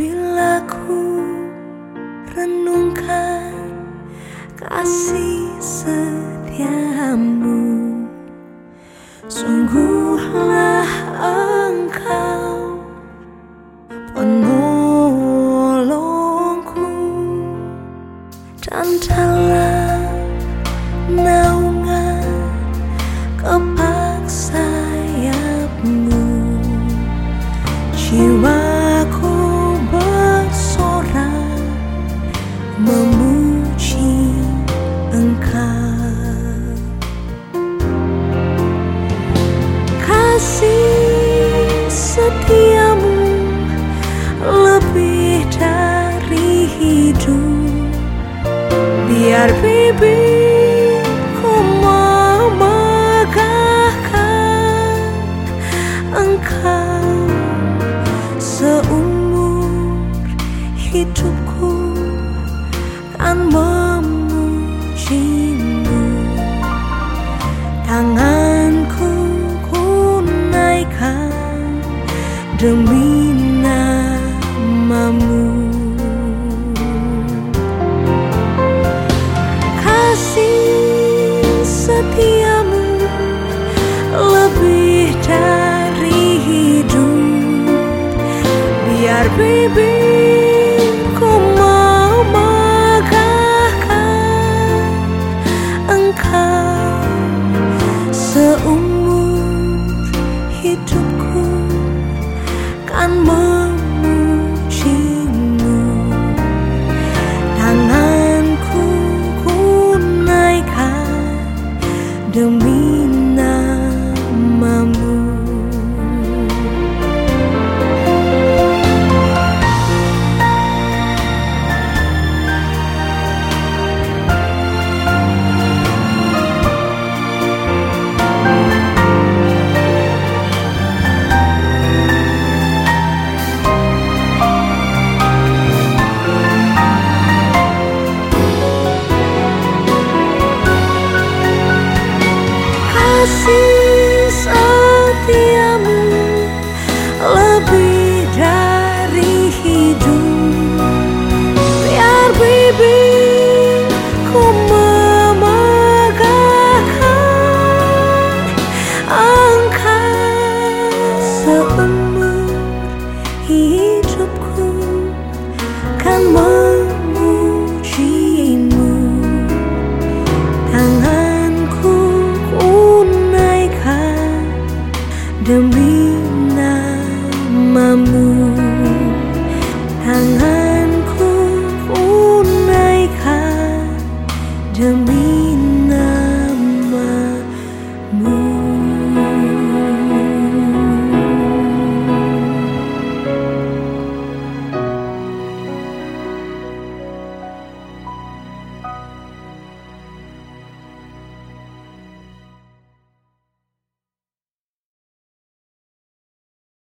Bila ku renungkan kasih setiamu Sungguhlah engkau penolongku. Dan dalam hidup. Biar bibirku memegahkan engkau Seumur hidupku kan memujimu. Tanganku ku naikkan demi namamu setiamu lebih dari hidup. Biar bibirku